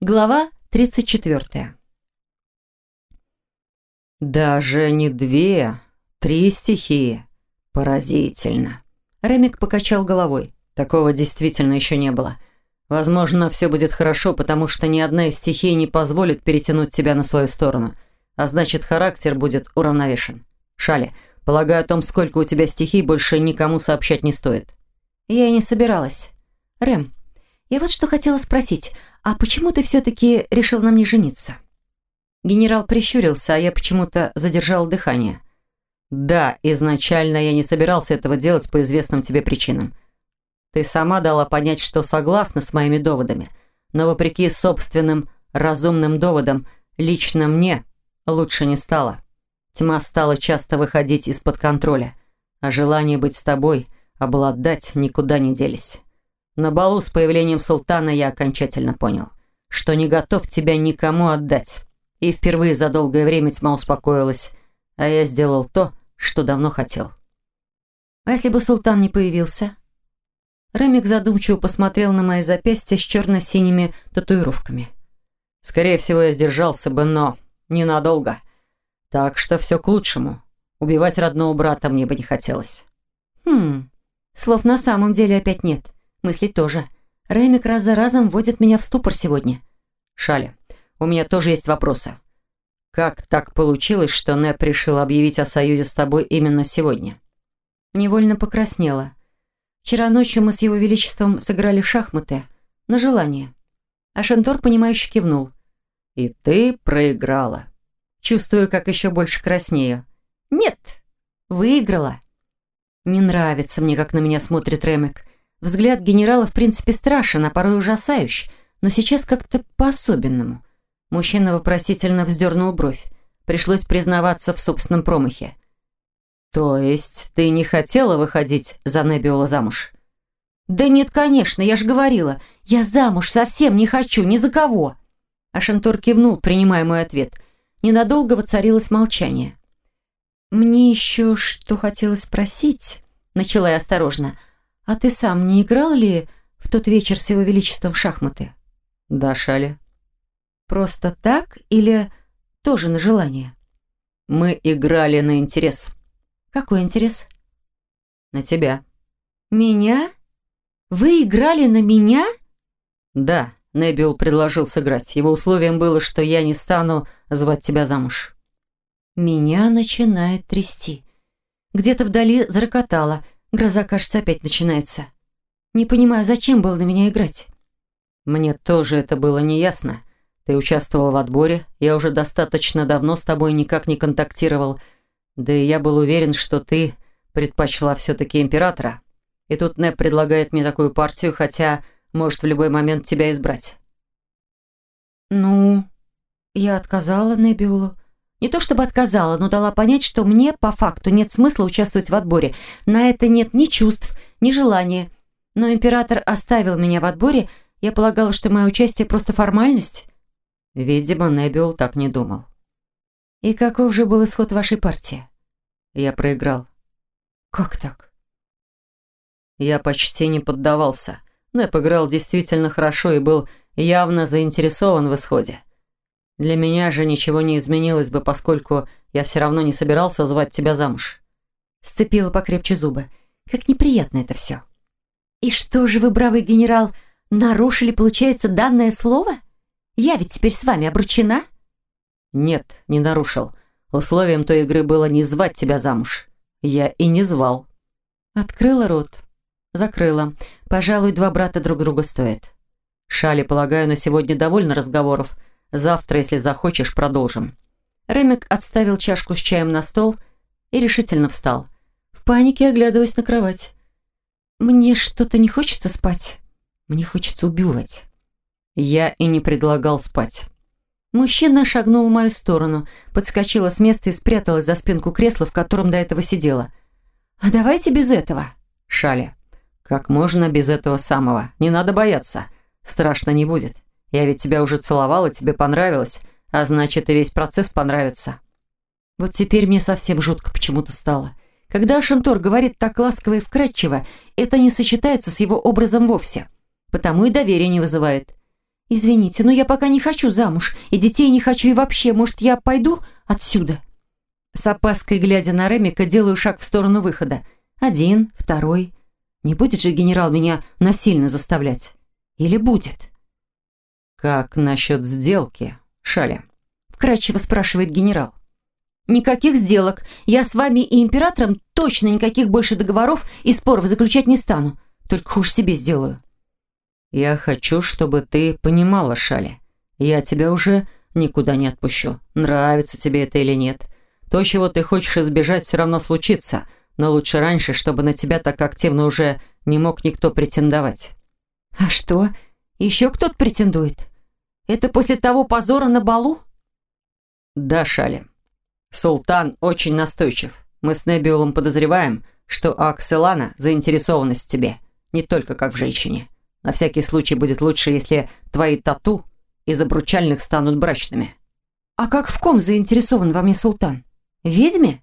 Глава 34. «Даже не две, три стихии. Поразительно». Ремик покачал головой. «Такого действительно еще не было. Возможно, все будет хорошо, потому что ни одна из стихий не позволит перетянуть тебя на свою сторону. А значит, характер будет уравновешен. Шали, полагаю, о том, сколько у тебя стихий, больше никому сообщать не стоит». Я и не собиралась. «Рэм, я вот что хотела спросить. А почему ты все-таки решил на мне жениться?» Генерал прищурился, а я почему-то задержал дыхание. «Да, изначально я не собирался этого делать по известным тебе причинам. Ты сама дала понять, что согласна с моими доводами, но вопреки собственным разумным доводам, лично мне лучше не стало. Тьма стала часто выходить из-под контроля, а желание быть с тобой, обладать никуда не делись». На балу с появлением султана я окончательно понял, что не готов тебя никому отдать. И впервые за долгое время тьма успокоилась, а я сделал то, что давно хотел. А если бы султан не появился? Ремик задумчиво посмотрел на мои запястья с черно-синими татуировками. Скорее всего, я сдержался бы, но ненадолго. Так что все к лучшему. Убивать родного брата мне бы не хотелось. Хм, слов на самом деле опять нет. Мысли тоже. Ремик раз за разом вводит меня в ступор сегодня. Шаля, у меня тоже есть вопросы. Как так получилось, что Нэп решил объявить о союзе с тобой именно сегодня? Невольно покраснела. Вчера ночью мы с его величеством сыграли в шахматы. На желание. А Шантор, понимающе кивнул. И ты проиграла. Чувствую, как еще больше краснею. Нет, выиграла. Не нравится мне, как на меня смотрит Ремик. Взгляд генерала в принципе страшен, а порой ужасающий, но сейчас как-то по-особенному. Мужчина вопросительно вздернул бровь. Пришлось признаваться в собственном промахе. «То есть ты не хотела выходить за Небиола замуж?» «Да нет, конечно, я же говорила. Я замуж совсем не хочу, ни за кого!» Ашантор кивнул, принимая мой ответ. Ненадолго воцарилось молчание. «Мне еще что хотелось спросить?» Начала я осторожно. «А ты сам не играл ли в тот вечер с его величеством в шахматы?» «Да, Шали». «Просто так или тоже на желание?» «Мы играли на интерес». «Какой интерес?» «На тебя». «Меня? Вы играли на меня?» «Да», Небиул предложил сыграть. Его условием было, что я не стану звать тебя замуж. Меня начинает трясти. Где-то вдали зарокотало – Гроза, кажется, опять начинается. Не понимаю, зачем было на меня играть? Мне тоже это было неясно. Ты участвовал в отборе, я уже достаточно давно с тобой никак не контактировал. Да и я был уверен, что ты предпочла все-таки императора. И тут Нэп предлагает мне такую партию, хотя может в любой момент тебя избрать. Ну, я отказала Небиулу. Не то чтобы отказала, но дала понять, что мне, по факту, нет смысла участвовать в отборе. На это нет ни чувств, ни желания. Но император оставил меня в отборе. Я полагала, что мое участие просто формальность. Видимо, Небиул так не думал. И каков же был исход вашей партии? Я проиграл. Как так? Я почти не поддавался. Нэп играл действительно хорошо и был явно заинтересован в исходе. Для меня же ничего не изменилось бы, поскольку я все равно не собирался звать тебя замуж. Сцепила покрепче зубы. Как неприятно это все. И что же вы, бравый генерал, нарушили, получается, данное слово? Я ведь теперь с вами обручена? Нет, не нарушил. Условием той игры было не звать тебя замуж. Я и не звал. Открыла рот. Закрыла. Пожалуй, два брата друг друга стоят. Шали, полагаю, на сегодня довольно разговоров. Завтра, если захочешь, продолжим». Ремик отставил чашку с чаем на стол и решительно встал. В панике оглядываясь на кровать. «Мне что-то не хочется спать. Мне хочется убивать». Я и не предлагал спать. Мужчина шагнул в мою сторону, подскочила с места и спряталась за спинку кресла, в котором до этого сидела. «А давайте без этого». «Шаля, как можно без этого самого? Не надо бояться. Страшно не будет. Я ведь тебя уже целовала, тебе понравилось, а значит и весь процесс понравится». Вот теперь мне совсем жутко почему-то стало. Когда Шантор говорит так ласково и вкрадчиво, это не сочетается с его образом вовсе. Потому и доверие не вызывает. «Извините, но я пока не хочу замуж, и детей не хочу, и вообще, может, я пойду отсюда?» С опаской, глядя на Ремика, делаю шаг в сторону выхода. Один, второй. Не будет же генерал меня насильно заставлять? Или будет? «Как насчет сделки, Шаля?» Вкратчиво спрашивает генерал. «Никаких сделок. Я с вами и императором точно никаких больше договоров и споров заключать не стану. Только хуже себе сделаю». «Я хочу, чтобы ты понимала, Шали. Я тебя уже никуда не отпущу. Нравится тебе это или нет. То, чего ты хочешь избежать, все равно случится, но лучше раньше, чтобы на тебя так активно уже не мог никто претендовать». «А что? Еще кто-то претендует? Это после того позора на балу?» «Да, Шали. Султан очень настойчив. Мы с Небиулом подозреваем, что Акселана заинтересованность в тебе, не только как в женщине». На всякий случай будет лучше, если твои тату из обручальных станут брачными». «А как в ком заинтересован во мне султан? Ведьме?»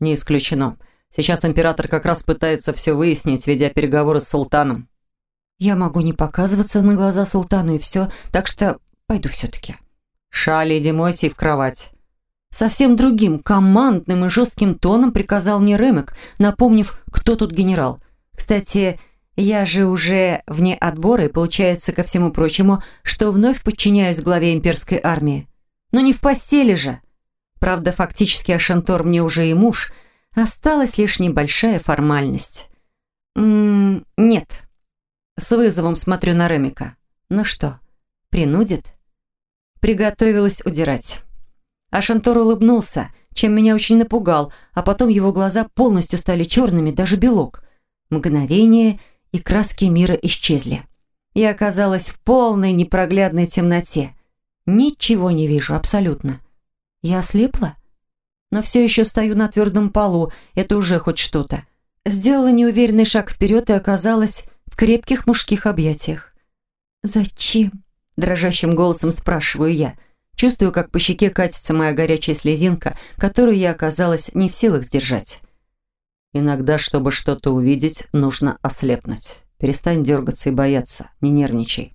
«Не исключено. Сейчас император как раз пытается все выяснить, ведя переговоры с султаном». «Я могу не показываться на глаза султану и все, так что пойду все-таки». «Шали, иди мойся в кровать». Совсем другим, командным и жестким тоном приказал мне Ремек, напомнив, кто тут генерал. Кстати, я же уже вне отбора, и получается, ко всему прочему, что вновь подчиняюсь главе имперской армии. Но не в постели же. Правда, фактически Ашантор мне уже и муж. Осталась лишь небольшая формальность. Ммм, нет. С вызовом смотрю на Ремика. Ну что, принудит? Приготовилась удирать. Ашантор улыбнулся, чем меня очень напугал, а потом его глаза полностью стали черными, даже белок. Мгновение — и краски мира исчезли. Я оказалась в полной непроглядной темноте. Ничего не вижу, абсолютно. Я ослепла? Но все еще стою на твердом полу, это уже хоть что-то. Сделала неуверенный шаг вперед и оказалась в крепких мужских объятиях. «Зачем?» – дрожащим голосом спрашиваю я. Чувствую, как по щеке катится моя горячая слезинка, которую я оказалась не в силах сдержать. Иногда, чтобы что-то увидеть, нужно ослепнуть. Перестань дергаться и бояться, не нервничай.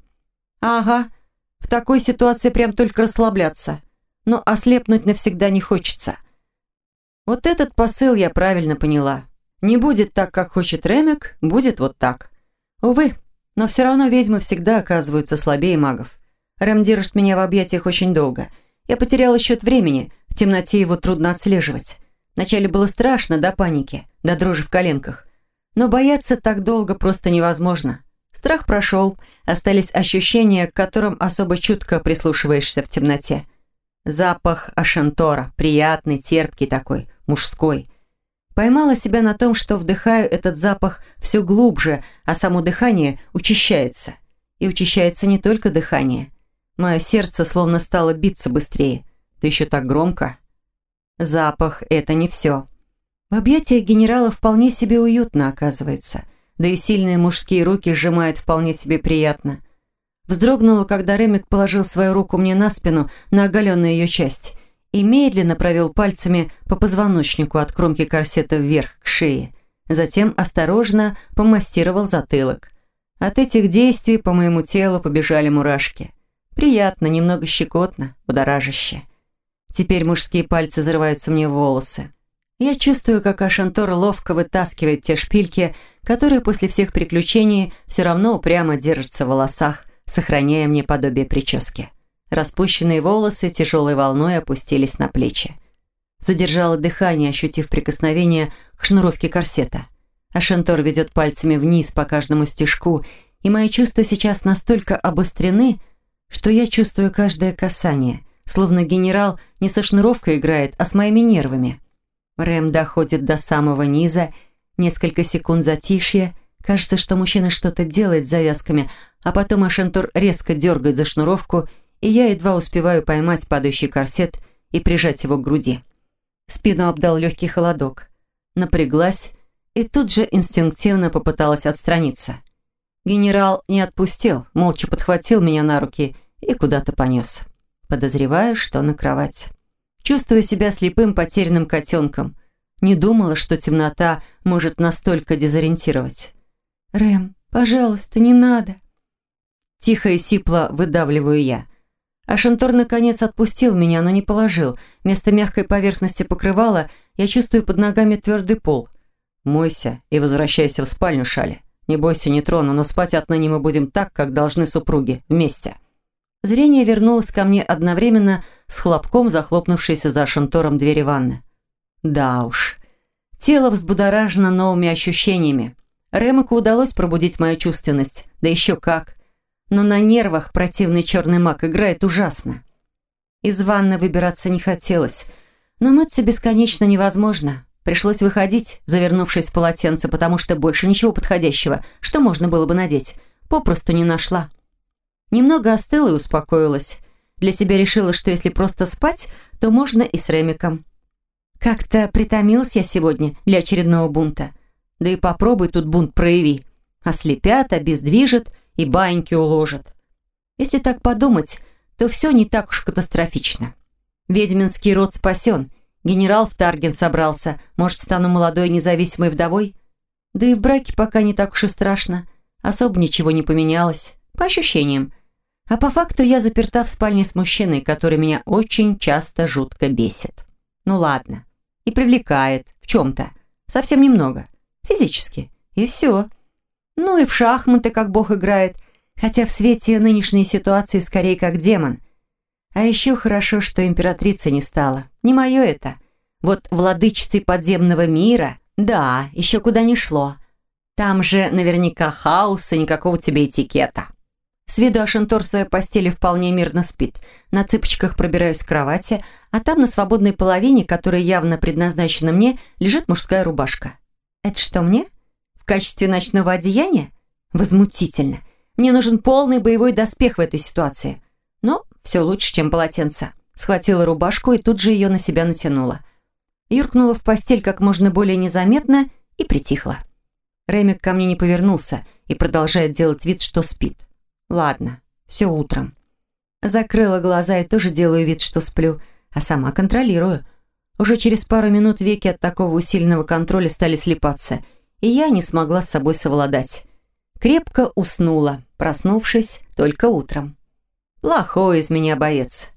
Ага, в такой ситуации прям только расслабляться. Но ослепнуть навсегда не хочется. Вот этот посыл я правильно поняла. Не будет так, как хочет Ремек, будет вот так. Увы, но все равно ведьмы всегда оказываются слабее магов. Рэм держит меня в объятиях очень долго. Я потеряла счет времени, в темноте его трудно отслеживать. Вначале было страшно до паники, до дрожи в коленках. Но бояться так долго просто невозможно. Страх прошел, остались ощущения, к которым особо чутко прислушиваешься в темноте. Запах ашантора, приятный, терпкий такой, мужской. Поймала себя на том, что вдыхаю этот запах все глубже, а само дыхание учащается. И учащается не только дыхание. Мое сердце словно стало биться быстрее. Да еще так громко. Запах – это не все. В объятиях генерала вполне себе уютно, оказывается. Да и сильные мужские руки сжимают вполне себе приятно. Вздрогнула, когда Ремик положил свою руку мне на спину, на оголенную ее часть, и медленно провел пальцами по позвоночнику от кромки корсета вверх, к шее. Затем осторожно помассировал затылок. От этих действий по моему телу побежали мурашки. Приятно, немного щекотно, будоражаще. Теперь мужские пальцы зарываются мне в волосы. Я чувствую, как Ашантор ловко вытаскивает те шпильки, которые после всех приключений все равно упрямо держатся в волосах, сохраняя мне подобие прически. Распущенные волосы тяжелой волной опустились на плечи. Задержала дыхание, ощутив прикосновение к шнуровке корсета. Ашантор ведет пальцами вниз по каждому стежку, и мои чувства сейчас настолько обострены, что я чувствую каждое касание, словно генерал не со шнуровкой играет, а с моими нервами. Рэм доходит до самого низа, несколько секунд затишья, кажется, что мужчина что-то делает с завязками, а потом Ашентур резко дергает за шнуровку, и я едва успеваю поймать падающий корсет и прижать его к груди. Спину обдал легкий холодок. Напряглась и тут же инстинктивно попыталась отстраниться. Генерал не отпустил, молча подхватил меня на руки и куда-то понес. Подозреваю, что на кровать. Чувствую себя слепым потерянным котенком. Не думала, что темнота может настолько дезориентировать. «Рэм, пожалуйста, не надо». Тихо и сипло выдавливаю я. Ашентор наконец отпустил меня, но не положил. Вместо мягкой поверхности покрывала я чувствую под ногами твердый пол. Мойся и возвращайся в спальню, Шали. Не бойся, не трону, но спать отныне мы будем так, как должны супруги, вместе. Зрение вернулось ко мне одновременно с хлопком, захлопнувшейся за Ашентором двери ванны. Да уж. Тело взбудоражено новыми ощущениями. Ремику удалось пробудить мою чувственность. Да еще как но на нервах противный черный маг играет ужасно. Из ванны выбираться не хотелось, но мыться бесконечно невозможно. Пришлось выходить, завернувшись в полотенце, потому что больше ничего подходящего, что можно было бы надеть, попросту не нашла. Немного остыла и успокоилась. Для себя решила, что если просто спать, то можно и с Ремиком. Как-то притомилась я сегодня для очередного бунта. Да и попробуй тут бунт прояви. Ослепят, обездвижат – и баиньки уложат. Если так подумать, то все не так уж катастрофично. Ведьминский род спасен, генерал в Тарген собрался, может, стану молодой независимой вдовой? Да и в браке пока не так уж и страшно, особо ничего не поменялось, по ощущениям. А по факту я заперта в спальне с мужчиной, который меня очень часто жутко бесит. Ну ладно. И привлекает в чем-то. Совсем немного. Физически. И все. Ну и в шахматы, как бог играет, хотя в свете нынешней ситуации скорее как демон. А еще хорошо, что императрица не стала. Не мое это. Вот владычицей подземного мира, да, еще куда не шло. Там же наверняка хаос и никакого тебе этикета. С виду Ашентор в своей постели вполне мирно спит. На цыпочках пробираюсь к кровати, а там на свободной половине, которая явно предназначена мне, лежит мужская рубашка. Это что, мне? Качестве ночного одеяния? Возмутительно. Мне нужен полный боевой доспех в этой ситуации. Но все лучше, чем полотенце. Схватила рубашку и тут же ее на себя натянула. Юркнула в постель как можно более незаметно и притихла. Ремик ко мне не повернулся и продолжает делать вид, что спит. Ладно, все утром. Закрыла глаза и тоже делаю вид, что сплю, а сама контролирую. Уже через пару минут веки от такого усиленного контроля стали слепаться – и я не смогла с собой совладать. Крепко уснула, проснувшись только утром. Плохой из меня боец.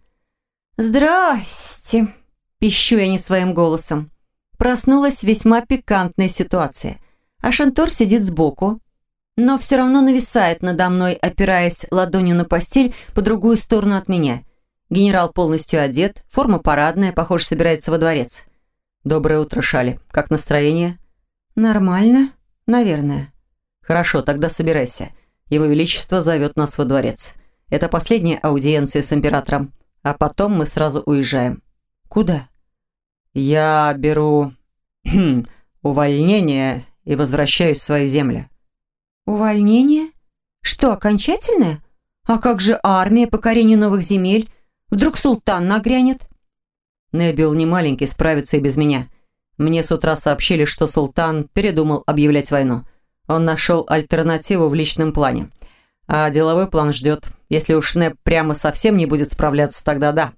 «Здрасте!» – пищу я не своим голосом. Проснулась весьма пикантная ситуация. А Шантор сидит сбоку, но все равно нависает надо мной, опираясь ладонью на постель по другую сторону от меня. Генерал полностью одет, форма парадная, похоже, собирается во дворец. «Доброе утро, Шали. Как настроение?» «Нормально, наверное». «Хорошо, тогда собирайся. Его Величество зовет нас во дворец. Это последняя аудиенция с императором, а потом мы сразу уезжаем». «Куда?» «Я беру увольнение и возвращаюсь в свои земли». «Увольнение? Что, окончательное? А как же армия, покорение новых земель? Вдруг султан нагрянет?» Небил не маленький, справится и без меня. Мне с утра сообщили, что султан передумал объявлять войну. Он нашел альтернативу в личном плане. А деловой план ждет. Если уж Неп прямо совсем не будет справляться, тогда да.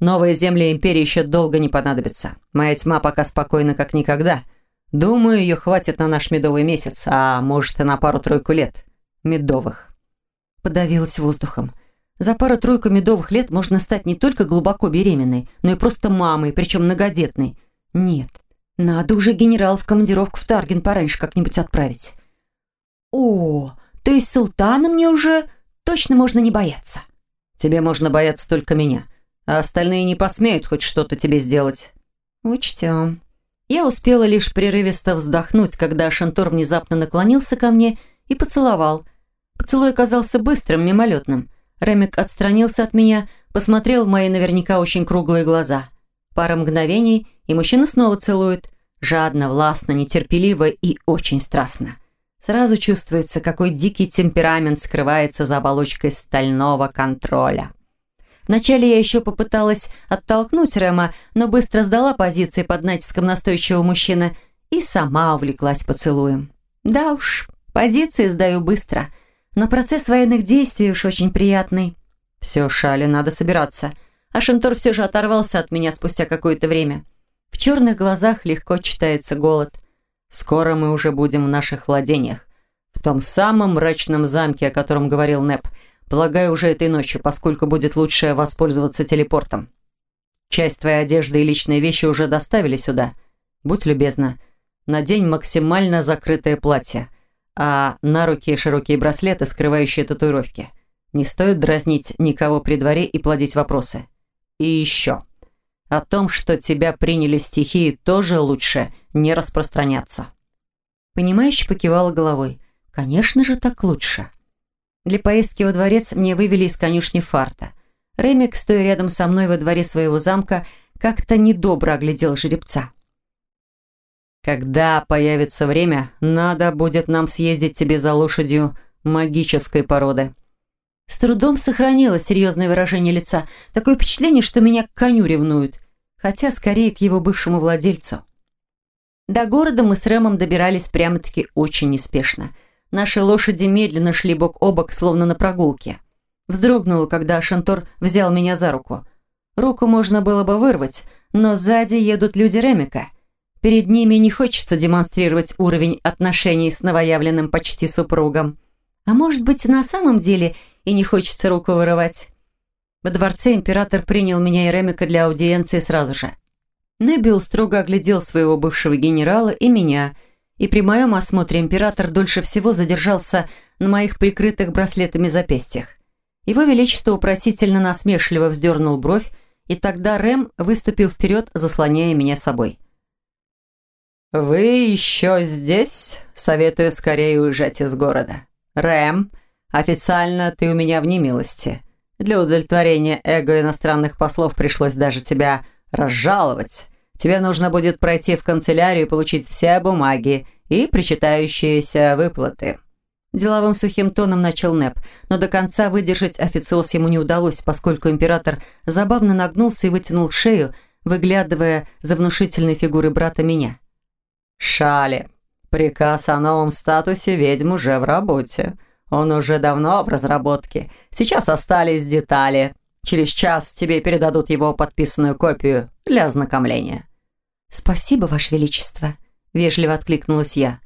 Новые земли империи еще долго не понадобятся. Моя тьма пока спокойна, как никогда. Думаю, ее хватит на наш медовый месяц, а может и на пару-тройку лет. Медовых. Подавилась воздухом. За пару-тройку медовых лет можно стать не только глубоко беременной, но и просто мамой, причем многодетной. Нет, надо уже генерал в командировку в Тарген пораньше как-нибудь отправить. О, то есть султана мне уже точно можно не бояться. Тебе можно бояться только меня, а остальные не посмеют хоть что-то тебе сделать. Учтем. Я успела лишь прерывисто вздохнуть, когда Шантор внезапно наклонился ко мне и поцеловал. Поцелуй оказался быстрым, мимолетным. Ремик отстранился от меня, посмотрел в мои наверняка очень круглые глаза. Пара мгновений, и мужчина снова целует. Жадно, властно, нетерпеливо и очень страстно. Сразу чувствуется, какой дикий темперамент скрывается за оболочкой стального контроля. Вначале я еще попыталась оттолкнуть Рема, но быстро сдала позиции под натиском настойчивого мужчины и сама увлеклась поцелуем. Да уж, позиции сдаю быстро, но процесс военных действий уж очень приятный. Все, Шали, надо собираться. А Шантор все же оторвался от меня спустя какое-то время. В черных глазах легко читается голод. «Скоро мы уже будем в наших владениях. В том самом мрачном замке, о котором говорил Неп. Полагаю, уже этой ночью, поскольку будет лучше воспользоваться телепортом. Часть твоей одежды и личные вещи уже доставили сюда. Будь любезна, надень максимально закрытое платье, а на руки широкие браслеты, скрывающие татуировки. Не стоит дразнить никого при дворе и плодить вопросы. И еще. О том, что тебя приняли стихии, тоже лучше не распространяться. Понимающе покивала головой. Конечно же, так лучше. Для поездки во дворец мне вывели из конюшни фарта. Ремик, стоя рядом со мной во дворе своего замка, как-то недобро оглядел жеребца. «Когда появится время, надо будет нам съездить тебе за лошадью магической породы». С трудом сохранило серьезное выражение лица. Такое впечатление, что меня к коню ревнуют. Хотя скорее к его бывшему владельцу. До города мы с Рэмом добирались прямо-таки очень неспешно – Наши лошади медленно шли бок о бок, словно на прогулке. Вздрогнула, когда Шантор взял меня за руку. Руку можно было бы вырвать, но сзади едут люди Ремика. Перед ними не хочется демонстрировать уровень отношений с новоявленным почти супругом. А может быть, на самом деле и не хочется руку вырывать. Во дворце император принял меня и Ремика для аудиенции сразу же. Небил строго оглядел своего бывшего генерала и меня – и при моем осмотре император дольше всего задержался на моих прикрытых браслетами запястьях. Его Величество упросительно насмешливо вздернул бровь, и тогда Рэм выступил вперед, заслоняя меня собой. «Вы еще здесь? Советую скорее уезжать из города. Рэм, официально ты у меня в немилости. Для удовлетворения эго иностранных послов пришлось даже тебя разжаловать. Тебе нужно будет пройти в канцелярию и получить все бумаги и причитающиеся выплаты». Деловым сухим тоном начал Нэп, но до конца выдержать официоз ему не удалось, поскольку император забавно нагнулся и вытянул шею, выглядывая за внушительной фигурой брата меня. «Шали, приказ о новом статусе ведьм уже в работе. Он уже давно в разработке. Сейчас остались детали. Через час тебе передадут его подписанную копию для ознакомления». «Спасибо, Ваше Величество», – вежливо откликнулась я.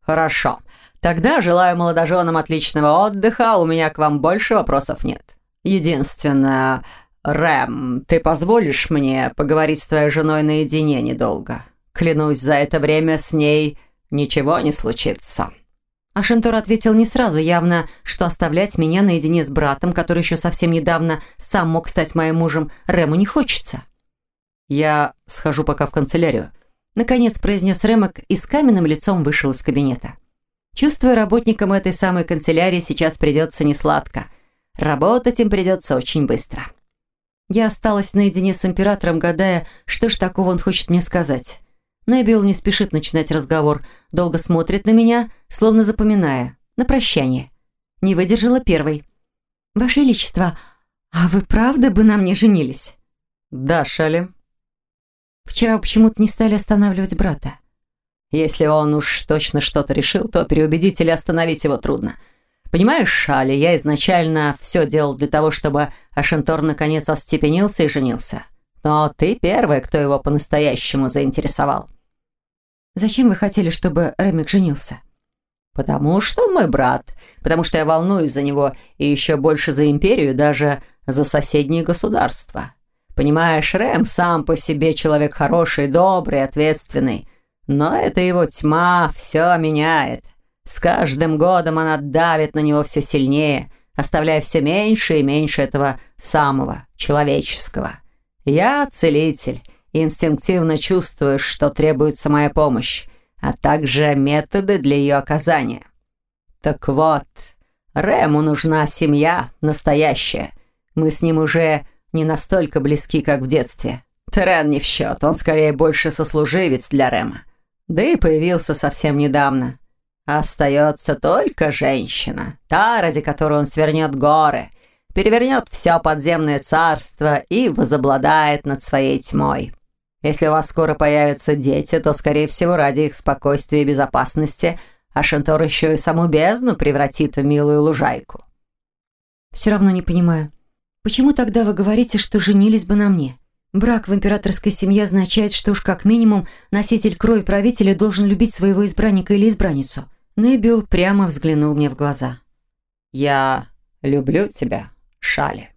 «Хорошо. Тогда желаю молодоженам отличного отдыха, у меня к вам больше вопросов нет. Единственное, Рэм, ты позволишь мне поговорить с твоей женой наедине недолго? Клянусь, за это время с ней ничего не случится». А Шентор ответил не сразу, явно, что оставлять меня наедине с братом, который еще совсем недавно сам мог стать моим мужем, Рэму не хочется. «Я схожу пока в канцелярию», — наконец произнес Рэмок и с каменным лицом вышел из кабинета. Чувствую, работникам этой самой канцелярии сейчас придется несладко. Работать им придется очень быстро. Я осталась наедине с императором, гадая, что ж такого он хочет мне сказать. Небил не спешит начинать разговор, долго смотрит на меня, словно запоминая, на прощание. Не выдержала первой. «Ваше Величество, а вы правда бы на мне женились?» «Да, Шали». «Вчера почему-то не стали останавливать брата». «Если он уж точно что-то решил, то переубедить или остановить его трудно. Понимаешь, Шали, я изначально все делал для того, чтобы Ашентор наконец остепенился и женился. Но ты первая, кто его по-настоящему заинтересовал». «Зачем вы хотели, чтобы Ремик женился?» «Потому что мой брат, потому что я волнуюсь за него и еще больше за империю, даже за соседние государства. Понимаешь, Рэм сам по себе человек хороший, добрый, ответственный. Но это его тьма все меняет. С каждым годом она давит на него все сильнее, оставляя все меньше и меньше этого самого человеческого. Я целитель, инстинктивно чувствую, что требуется моя помощь, а также методы для ее оказания. Так вот, Рэму нужна семья настоящая. Мы с ним уже не настолько близки, как в детстве. Терен не в счет, он скорее больше сослуживец для Рэма. Да и появился совсем недавно. Остается только женщина, та, ради которой он свернет горы, перевернет все подземное царство и возобладает над своей тьмой. Если у вас скоро появятся дети, то, скорее всего, ради их спокойствия и безопасности, а Шантор еще и саму бездну превратит в милую лужайку. Все равно не понимаю. Почему тогда вы говорите, что женились бы на мне? Брак в императорской семье означает, что уж как минимум носитель крови правителя должен любить своего избранника или избранницу. Небил прямо взглянул мне в глаза. «Я Люблю тебя, Шали.